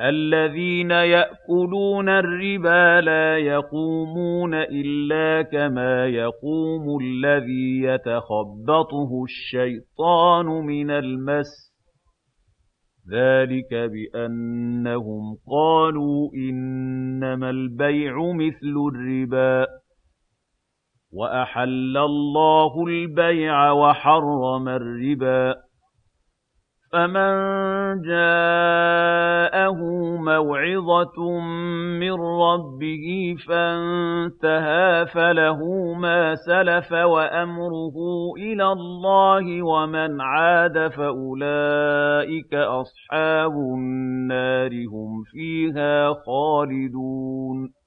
الَّذِينَ يَأْكُلُونَ الرِّبَا لَا يَقُومُونَ إِلَّا كَمَا يَقُومُ الَّذِي يَتَخَبَّطُهُ الشَّيْطَانُ مِنَ الْمَسِّ ۚ. ذَٰلِكَ بِأَنَّهُمْ قَالُوا إِنَّمَا الْبَيْعُ مِثْلُ الرِّبَا ۗ. وَأَحَلَّ اللَّهُ الْبَيْعَ وَحَرَّمَ الرِّبَا ۚ. فَمَن جَاءَهُ مَوْعِظَةٌ مِّن رَّبِّهِ فَانتَهَىٰ فَلَهُ مَا سَلَفَ وَأَمْرُهُ إِلَى اللَّهِ ۖ وَمَنْ عَادَ فَأُولَٰئِكَ أَصْحَابُ النَّارِ ۖ هُمْ فِيهَا خَالِدُونَ